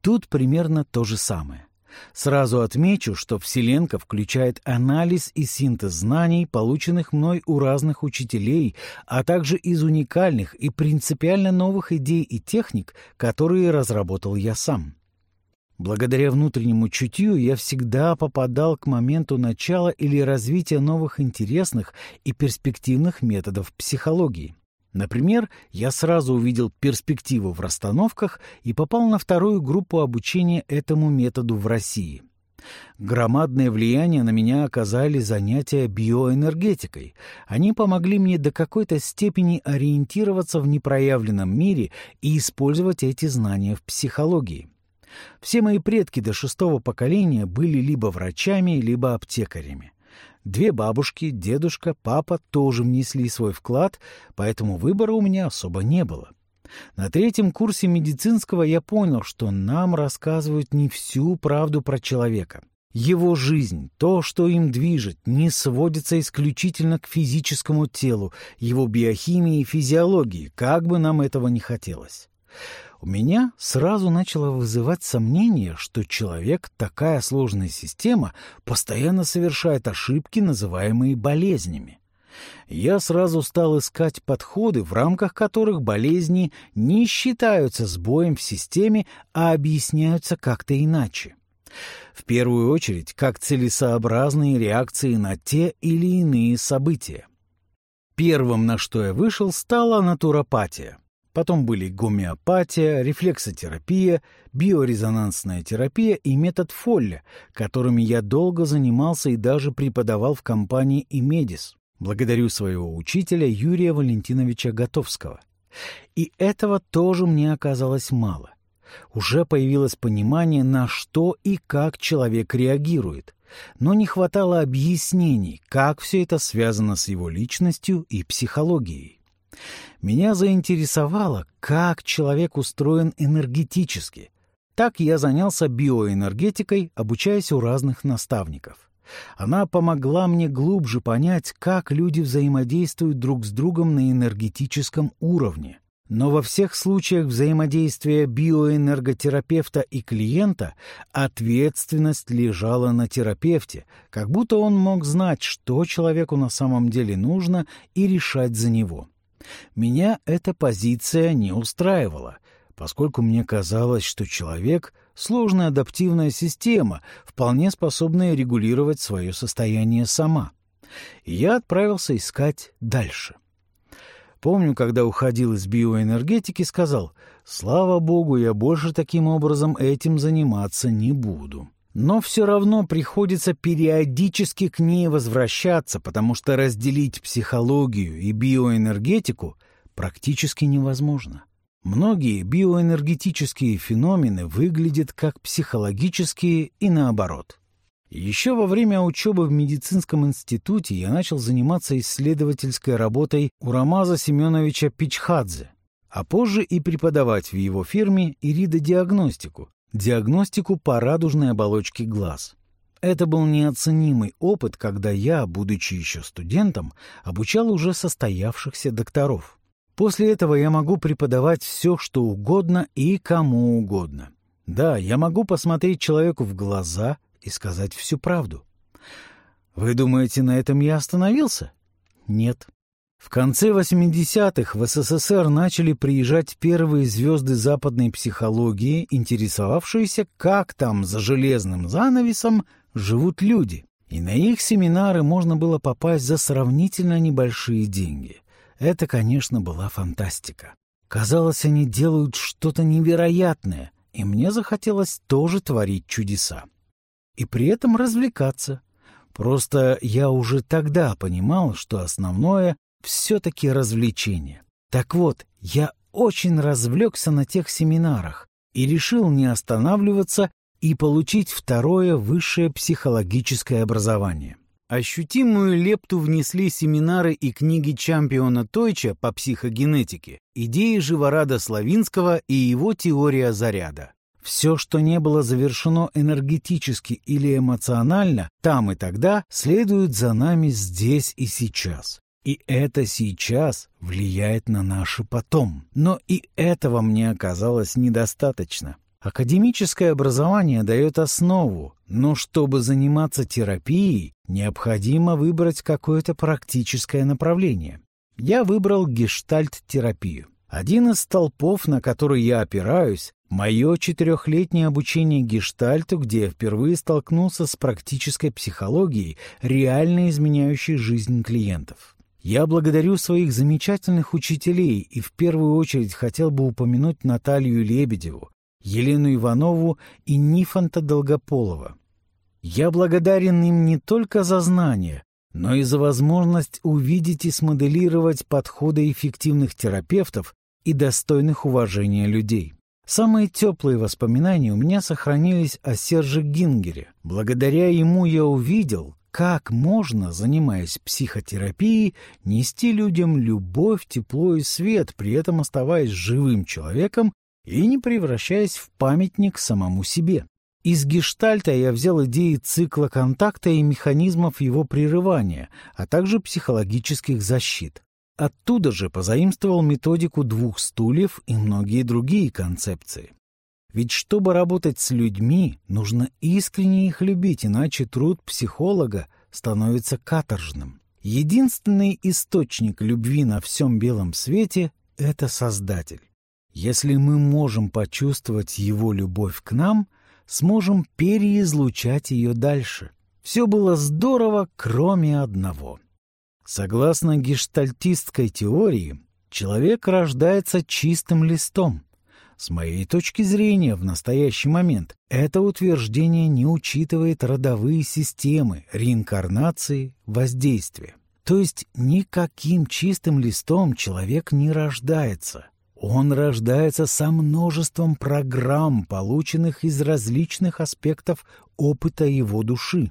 Тут примерно то же самое. Сразу отмечу, что Вселенка включает анализ и синтез знаний, полученных мной у разных учителей, а также из уникальных и принципиально новых идей и техник, которые разработал я сам. Благодаря внутреннему чутью я всегда попадал к моменту начала или развития новых интересных и перспективных методов психологии. Например, я сразу увидел перспективу в расстановках и попал на вторую группу обучения этому методу в России. Громадное влияние на меня оказали занятия биоэнергетикой. Они помогли мне до какой-то степени ориентироваться в непроявленном мире и использовать эти знания в психологии. Все мои предки до шестого поколения были либо врачами, либо аптекарями. Две бабушки, дедушка, папа тоже внесли свой вклад, поэтому выбора у меня особо не было. На третьем курсе медицинского я понял, что нам рассказывают не всю правду про человека. Его жизнь, то, что им движет, не сводится исключительно к физическому телу, его биохимии и физиологии, как бы нам этого не хотелось. У меня сразу начало вызывать сомнение, что человек, такая сложная система, постоянно совершает ошибки, называемые болезнями. Я сразу стал искать подходы, в рамках которых болезни не считаются сбоем в системе, а объясняются как-то иначе. В первую очередь, как целесообразные реакции на те или иные события. Первым, на что я вышел, стала натуропатия. Потом были гомеопатия, рефлексотерапия, биорезонансная терапия и метод Фолля, которыми я долго занимался и даже преподавал в компании «Имедис». Благодарю своего учителя Юрия Валентиновича Готовского. И этого тоже мне оказалось мало. Уже появилось понимание, на что и как человек реагирует, но не хватало объяснений, как все это связано с его личностью и психологией. Меня заинтересовало, как человек устроен энергетически. Так я занялся биоэнергетикой, обучаясь у разных наставников. Она помогла мне глубже понять, как люди взаимодействуют друг с другом на энергетическом уровне. Но во всех случаях взаимодействия биоэнерготерапевта и клиента ответственность лежала на терапевте, как будто он мог знать, что человеку на самом деле нужно, и решать за него. Меня эта позиция не устраивала, поскольку мне казалось, что человек — сложная адаптивная система, вполне способная регулировать свое состояние сама. И я отправился искать дальше. Помню, когда уходил из биоэнергетики, сказал, «Слава Богу, я больше таким образом этим заниматься не буду» но все равно приходится периодически к ней возвращаться, потому что разделить психологию и биоэнергетику практически невозможно. Многие биоэнергетические феномены выглядят как психологические и наоборот. Еще во время учебы в медицинском институте я начал заниматься исследовательской работой у Рамаза Семеновича Пичхадзе, а позже и преподавать в его фирме иридодиагностику, диагностику по радужной оболочке глаз. Это был неоценимый опыт, когда я, будучи еще студентом, обучал уже состоявшихся докторов. После этого я могу преподавать все, что угодно и кому угодно. Да, я могу посмотреть человеку в глаза и сказать всю правду. Вы думаете, на этом я остановился? Нет. В конце 80-х в СССР начали приезжать первые звезды западной психологии, интересовавшиеся, как там за железным занавесом живут люди. И на их семинары можно было попасть за сравнительно небольшие деньги. Это, конечно, была фантастика. Казалось, они делают что-то невероятное, и мне захотелось тоже творить чудеса. И при этом развлекаться. Просто я уже тогда понимал, что основное все-таки развлечение. Так вот, я очень развлекся на тех семинарах и решил не останавливаться и получить второе высшее психологическое образование. Ощутимую лепту внесли семинары и книги чемпиона Тойча по психогенетике, идеи Живорада Славинского и его теория заряда. Все, что не было завершено энергетически или эмоционально, там и тогда, следует за нами здесь и сейчас. И это сейчас влияет на наше потом. Но и этого мне оказалось недостаточно. Академическое образование дает основу, но чтобы заниматься терапией, необходимо выбрать какое-то практическое направление. Я выбрал гештальт-терапию. Один из столпов, на который я опираюсь, мое четырехлетнее обучение гештальту, где я впервые столкнулся с практической психологией, реально изменяющей жизнь клиентов. Я благодарю своих замечательных учителей и в первую очередь хотел бы упомянуть Наталью Лебедеву, Елену Иванову и Нифонта Долгополова. Я благодарен им не только за знания, но и за возможность увидеть и смоделировать подходы эффективных терапевтов и достойных уважения людей. Самые теплые воспоминания у меня сохранились о Серже Гингере. Благодаря ему я увидел, как можно, занимаясь психотерапией, нести людям любовь, тепло и свет, при этом оставаясь живым человеком и не превращаясь в памятник самому себе? Из гештальта я взял идеи цикла контакта и механизмов его прерывания, а также психологических защит. Оттуда же позаимствовал методику двух стульев и многие другие концепции. Ведь чтобы работать с людьми, нужно искренне их любить, иначе труд психолога становится каторжным. Единственный источник любви на всем белом свете — это Создатель. Если мы можем почувствовать Его любовь к нам, сможем переизлучать ее дальше. Все было здорово, кроме одного. Согласно гештальтистской теории, Человек рождается чистым листом. С моей точки зрения, в настоящий момент это утверждение не учитывает родовые системы, реинкарнации, воздействия. То есть никаким чистым листом человек не рождается. Он рождается со множеством программ, полученных из различных аспектов опыта его души.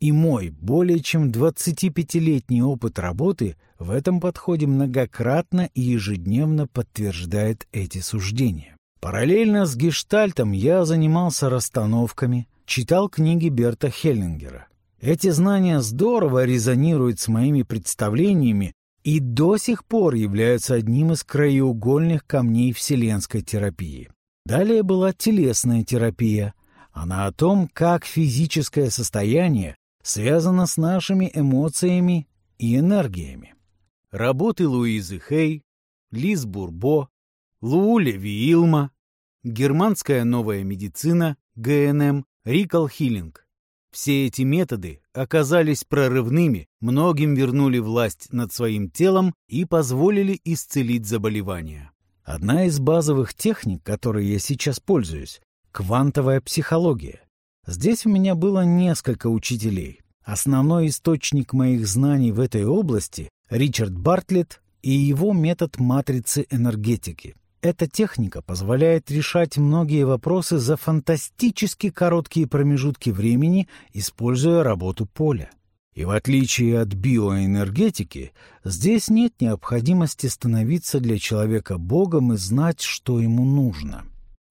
И мой более чем 25-летний опыт работы в этом подходе многократно и ежедневно подтверждает эти суждения. Параллельно с гештальтом я занимался расстановками, читал книги Берта Хеллингера. Эти знания здорово резонируют с моими представлениями и до сих пор являются одним из краеугольных камней вселенской терапии. Далее была телесная терапия. Она о том, как физическое состояние связано с нашими эмоциями и энергиями. Работы Луизы Хей, Лиз Бурбо, Лууля Виилма, германская новая медицина, ГНМ, Рикал Хиллинг. Все эти методы оказались прорывными, многим вернули власть над своим телом и позволили исцелить заболевания. Одна из базовых техник, которой я сейчас пользуюсь — квантовая психология. Здесь у меня было несколько учителей. Основной источник моих знаний в этой области — Ричард Бартлетт и его метод матрицы энергетики — эта техника позволяет решать многие вопросы за фантастически короткие промежутки времени, используя работу поля. И в отличие от биоэнергетики, здесь нет необходимости становиться для человека богом и знать, что ему нужно.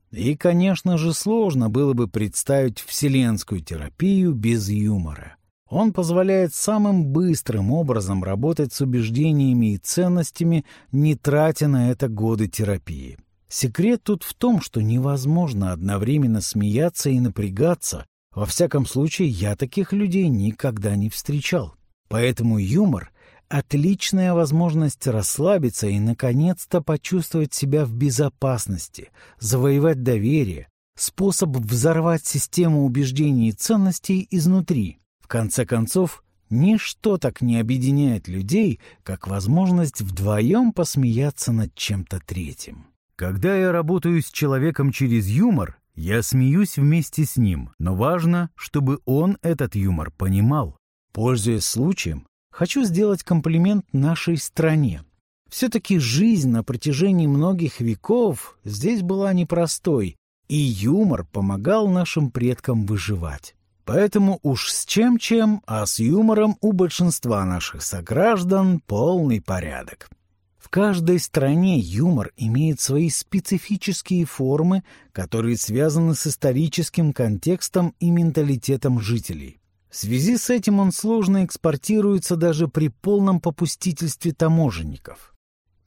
И, конечно же, сложно было бы представить вселенскую терапию без юмора. Он позволяет самым быстрым образом работать с убеждениями и ценностями, не тратя на это годы терапии. Секрет тут в том, что невозможно одновременно смеяться и напрягаться. Во всяком случае, я таких людей никогда не встречал. Поэтому юмор — отличная возможность расслабиться и, наконец-то, почувствовать себя в безопасности, завоевать доверие, способ взорвать систему убеждений и ценностей изнутри — конце концов, ничто так не объединяет людей, как возможность вдвоем посмеяться над чем-то третьим. Когда я работаю с человеком через юмор, я смеюсь вместе с ним, но важно, чтобы он этот юмор понимал. Пользуясь случаем, хочу сделать комплимент нашей стране. Все-таки жизнь на протяжении многих веков здесь была непростой, и юмор помогал нашим предкам выживать. Поэтому уж с чем-чем, а с юмором у большинства наших сограждан полный порядок. В каждой стране юмор имеет свои специфические формы, которые связаны с историческим контекстом и менталитетом жителей. В связи с этим он сложно экспортируется даже при полном попустительстве таможенников.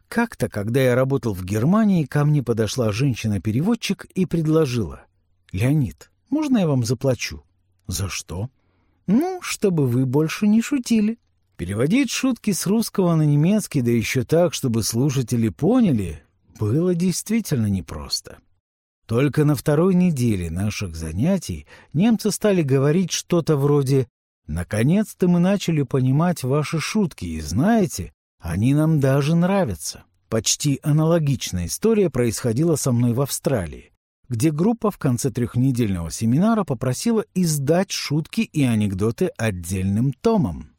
Как-то, когда я работал в Германии, ко мне подошла женщина-переводчик и предложила. «Леонид, можно я вам заплачу?» «За что?» «Ну, чтобы вы больше не шутили». Переводить шутки с русского на немецкий, да еще так, чтобы слушатели поняли, было действительно непросто. Только на второй неделе наших занятий немцы стали говорить что-то вроде «Наконец-то мы начали понимать ваши шутки, и знаете, они нам даже нравятся». Почти аналогичная история происходила со мной в Австралии где группа в конце трехнедельного семинара попросила издать шутки и анекдоты отдельным томом.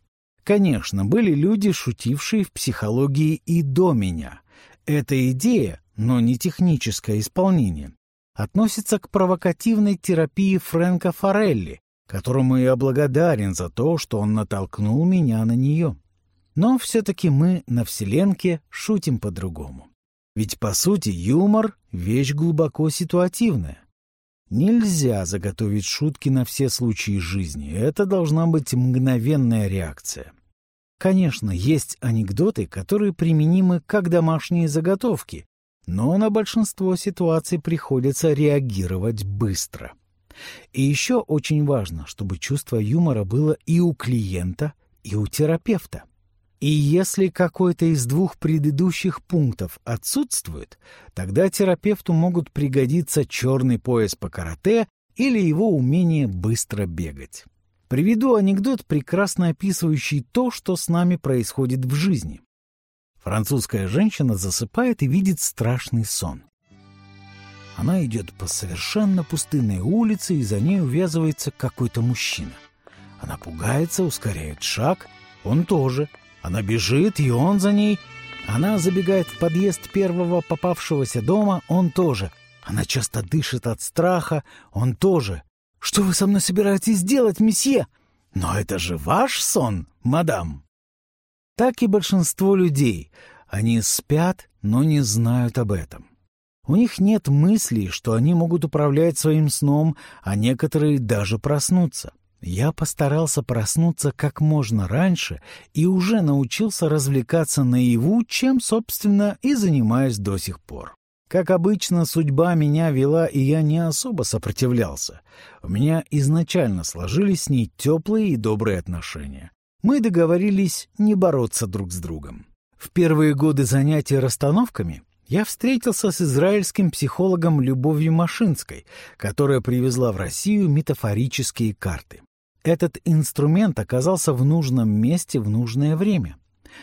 Конечно, были люди, шутившие в психологии и до меня. Эта идея, но не техническое исполнение, относится к провокативной терапии Фрэнка Форелли, которому я благодарен за то, что он натолкнул меня на нее. Но все-таки мы на Вселенке шутим по-другому. Ведь, по сути, юмор — вещь глубоко ситуативная. Нельзя заготовить шутки на все случаи жизни. Это должна быть мгновенная реакция. Конечно, есть анекдоты, которые применимы как домашние заготовки, но на большинство ситуаций приходится реагировать быстро. И еще очень важно, чтобы чувство юмора было и у клиента, и у терапевта. И если какой-то из двух предыдущих пунктов отсутствует, тогда терапевту могут пригодиться черный пояс по карате или его умение быстро бегать. Приведу анекдот, прекрасно описывающий то, что с нами происходит в жизни. Французская женщина засыпает и видит страшный сон. Она идет по совершенно пустынной улице, и за ней увязывается какой-то мужчина. Она пугается, ускоряет шаг, он тоже. Она бежит, и он за ней. Она забегает в подъезд первого попавшегося дома, он тоже. Она часто дышит от страха, он тоже. «Что вы со мной собираетесь делать, месье?» «Но это же ваш сон, мадам!» Так и большинство людей. Они спят, но не знают об этом. У них нет мыслей, что они могут управлять своим сном, а некоторые даже проснуться. Я постарался проснуться как можно раньше и уже научился развлекаться наяву, чем, собственно, и занимаюсь до сих пор. Как обычно, судьба меня вела, и я не особо сопротивлялся. У меня изначально сложились с ней теплые и добрые отношения. Мы договорились не бороться друг с другом. В первые годы занятий расстановками я встретился с израильским психологом Любовью Машинской, которая привезла в Россию метафорические карты. Этот инструмент оказался в нужном месте в нужное время.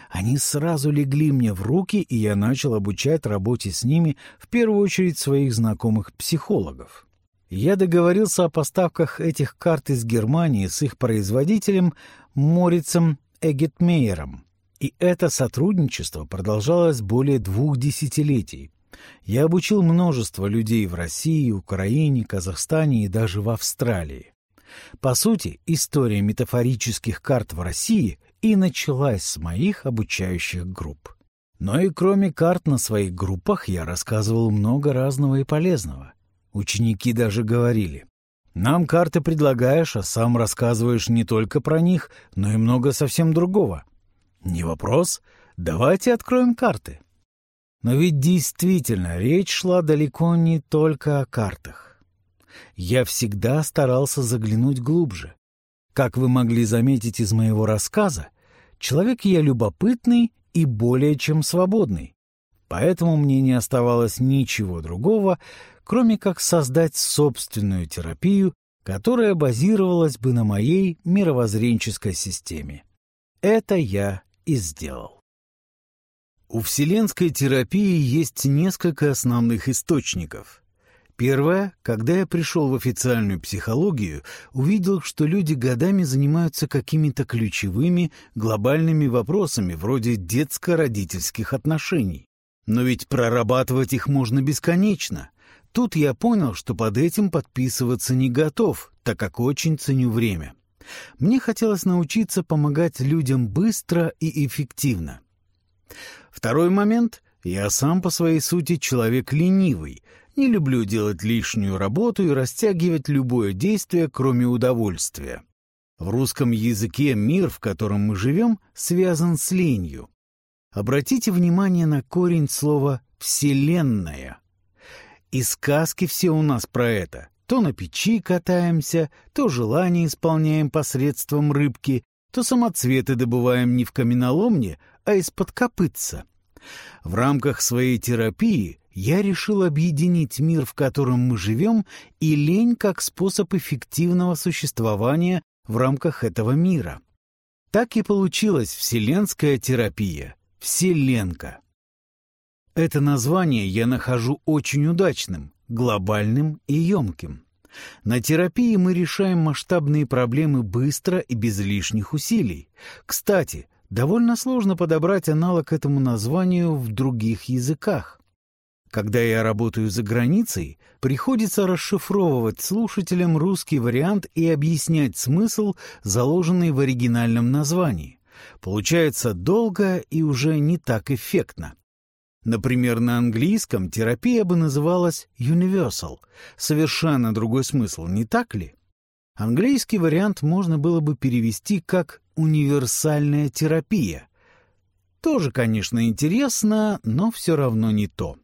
Они сразу легли мне в руки, и я начал обучать работе с ними в первую очередь своих знакомых психологов. Я договорился о поставках этих карт из Германии с их производителем Морицем Эгетмейером. И это сотрудничество продолжалось более двух десятилетий. Я обучил множество людей в России, Украине, Казахстане и даже в Австралии. По сути, история метафорических карт в России и началась с моих обучающих групп. Но и кроме карт на своих группах я рассказывал много разного и полезного. Ученики даже говорили, «Нам карты предлагаешь, а сам рассказываешь не только про них, но и много совсем другого. Не вопрос. Давайте откроем карты. Но ведь действительно речь шла далеко не только о картах. Я всегда старался заглянуть глубже. Как вы могли заметить из моего рассказа, человек я любопытный и более чем свободный. Поэтому мне не оставалось ничего другого, кроме как создать собственную терапию, которая базировалась бы на моей мировоззренческой системе. Это я и сделал. У вселенской терапии есть несколько основных источников. Первое, когда я пришел в официальную психологию, увидел, что люди годами занимаются какими-то ключевыми глобальными вопросами вроде детско-родительских отношений. Но ведь прорабатывать их можно бесконечно. Тут я понял, что под этим подписываться не готов, так как очень ценю время. Мне хотелось научиться помогать людям быстро и эффективно. Второй момент — я сам по своей сути человек ленивый, не люблю делать лишнюю работу и растягивать любое действие, кроме удовольствия. В русском языке мир, в котором мы живем, связан с ленью. Обратите внимание на корень слова «вселенная». И сказки все у нас про это. То на печи катаемся, то желания исполняем посредством рыбки, то самоцветы добываем не в каменоломне, а из-под копытца. В рамках своей терапии я решил объединить мир, в котором мы живем, и лень как способ эффективного существования в рамках этого мира. Так и получилась вселенская терапия, вселенка. Это название я нахожу очень удачным, глобальным и емким. На терапии мы решаем масштабные проблемы быстро и без лишних усилий. Кстати, довольно сложно подобрать аналог этому названию в других языках. Когда я работаю за границей, приходится расшифровывать слушателям русский вариант и объяснять смысл, заложенный в оригинальном названии. Получается долго и уже не так эффектно. Например, на английском терапия бы называлась universal. Совершенно другой смысл, не так ли? Английский вариант можно было бы перевести как «универсальная терапия». Тоже, конечно, интересно, но все равно не то.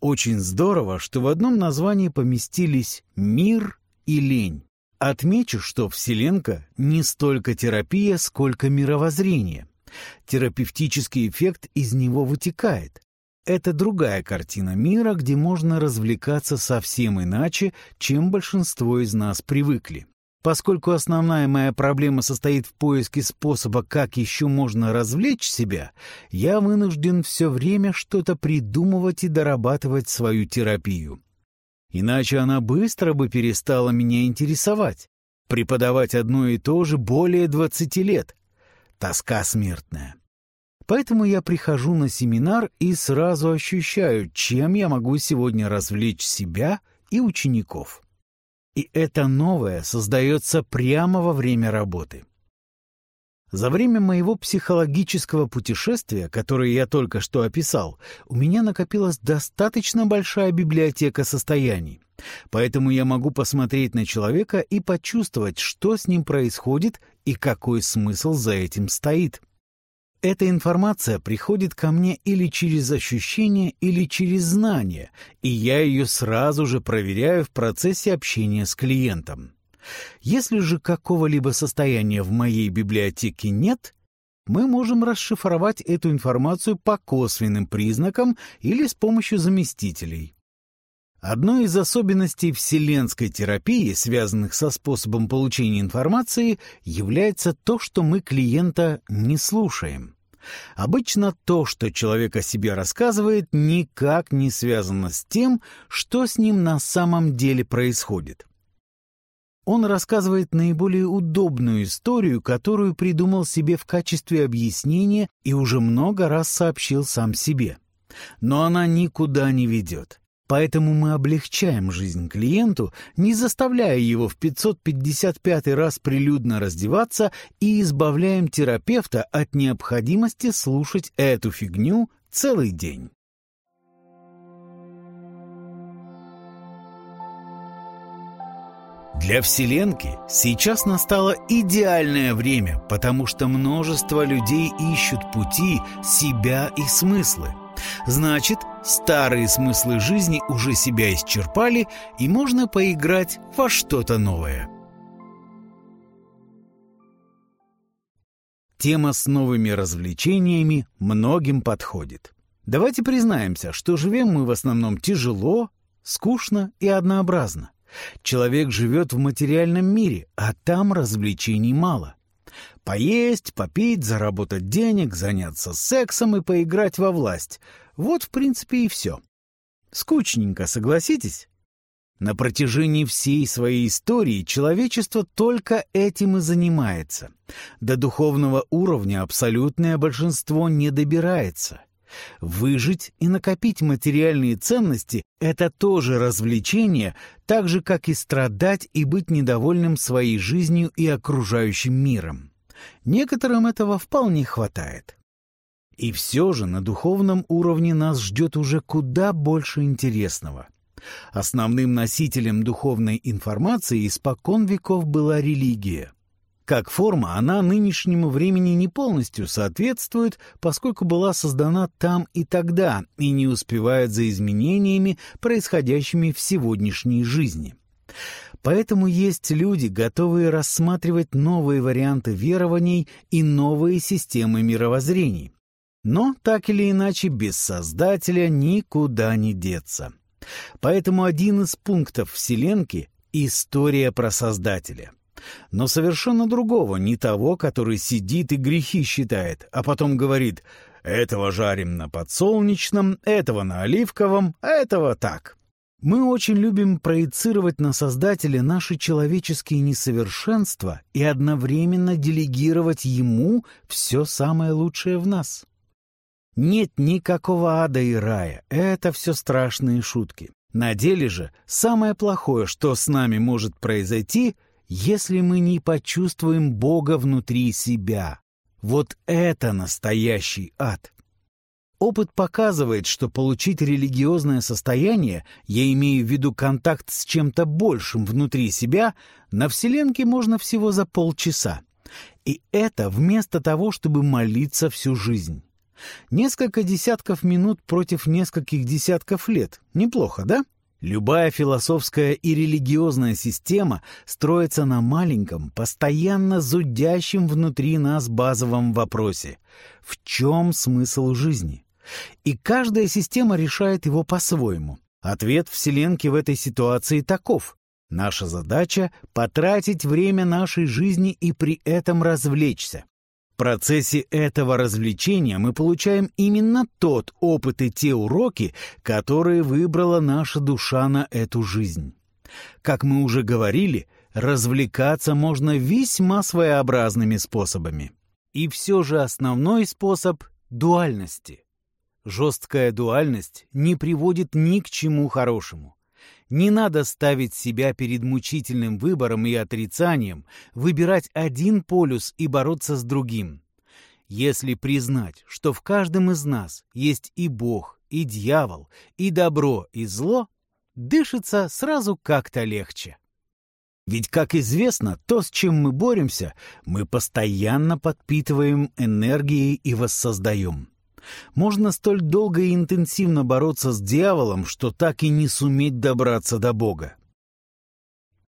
Очень здорово, что в одном названии поместились «мир» и «лень». Отмечу, что Вселенка не столько терапия, сколько мировоззрение. Терапевтический эффект из него вытекает. Это другая картина мира, где можно развлекаться совсем иначе, чем большинство из нас привыкли. Поскольку основная моя проблема состоит в поиске способа, как еще можно развлечь себя, я вынужден все время что-то придумывать и дорабатывать свою терапию. Иначе она быстро бы перестала меня интересовать. Преподавать одно и то же более двадцати лет. Тоска смертная. Поэтому я прихожу на семинар и сразу ощущаю, чем я могу сегодня развлечь себя и учеников. И это новое создается прямо во время работы. За время моего психологического путешествия, которое я только что описал, у меня накопилась достаточно большая библиотека состояний. Поэтому я могу посмотреть на человека и почувствовать, что с ним происходит и какой смысл за этим стоит. Эта информация приходит ко мне или через ощущение, или через знание, и я ее сразу же проверяю в процессе общения с клиентом. Если же какого-либо состояния в моей библиотеке нет, мы можем расшифровать эту информацию по косвенным признакам или с помощью заместителей. Одной из особенностей вселенской терапии, связанных со способом получения информации, является то, что мы клиента не слушаем. Обычно то, что человек о себе рассказывает, никак не связано с тем, что с ним на самом деле происходит. Он рассказывает наиболее удобную историю, которую придумал себе в качестве объяснения и уже много раз сообщил сам себе. Но она никуда не ведет. Поэтому мы облегчаем жизнь клиенту, не заставляя его в 555 раз прилюдно раздеваться и избавляем терапевта от необходимости слушать эту фигню целый день. Для Вселенки сейчас настало идеальное время, потому что множество людей ищут пути, себя и смыслы. Значит, старые смыслы жизни уже себя исчерпали, и можно поиграть во что-то новое. Тема с новыми развлечениями многим подходит. Давайте признаемся, что живем мы в основном тяжело, скучно и однообразно. Человек живет в материальном мире, а там развлечений мало. Поесть, попить, заработать денег, заняться сексом и поиграть во власть. Вот, в принципе, и все. Скучненько, согласитесь? На протяжении всей своей истории человечество только этим и занимается. До духовного уровня абсолютное большинство не добирается. Выжить и накопить материальные ценности – это тоже развлечение, так же, как и страдать и быть недовольным своей жизнью и окружающим миром. Некоторым этого вполне хватает. И все же на духовном уровне нас ждет уже куда больше интересного. Основным носителем духовной информации испокон веков была религия – как форма она нынешнему времени не полностью соответствует, поскольку была создана там и тогда и не успевает за изменениями, происходящими в сегодняшней жизни. Поэтому есть люди, готовые рассматривать новые варианты верований и новые системы мировоззрений. Но, так или иначе, без Создателя никуда не деться. Поэтому один из пунктов Вселенки — история про Создателя — но совершенно другого, не того, который сидит и грехи считает, а потом говорит «этого жарим на подсолнечном, этого на оливковом, этого так». Мы очень любим проецировать на Создателя наши человеческие несовершенства и одновременно делегировать Ему все самое лучшее в нас. Нет никакого ада и рая, это все страшные шутки. На деле же самое плохое, что с нами может произойти — если мы не почувствуем Бога внутри себя. Вот это настоящий ад. Опыт показывает, что получить религиозное состояние, я имею в виду контакт с чем-то большим внутри себя, на Вселенке можно всего за полчаса. И это вместо того, чтобы молиться всю жизнь. Несколько десятков минут против нескольких десятков лет. Неплохо, да? Любая философская и религиозная система строится на маленьком, постоянно зудящем внутри нас базовом вопросе «В чем смысл жизни?». И каждая система решает его по-своему. Ответ Вселенки в этой ситуации таков. Наша задача — потратить время нашей жизни и при этом развлечься. Процессе этого развлечения мы получаем именно тот опыт и те уроки, которые выбрала наша душа на эту жизнь. Как мы уже говорили, развлекаться можно весьма своеобразными способами. И все же основной способ — дуальности. Жесткая дуальность не приводит ни к чему хорошему. Не надо ставить себя перед мучительным выбором и отрицанием, выбирать один полюс и бороться с другим. Если признать, что в каждом из нас есть и Бог, и дьявол, и добро, и зло, дышится сразу как-то легче. Ведь, как известно, то, с чем мы боремся, мы постоянно подпитываем энергией и воссоздаем. Можно столь долго и интенсивно бороться с дьяволом, что так и не суметь добраться до Бога.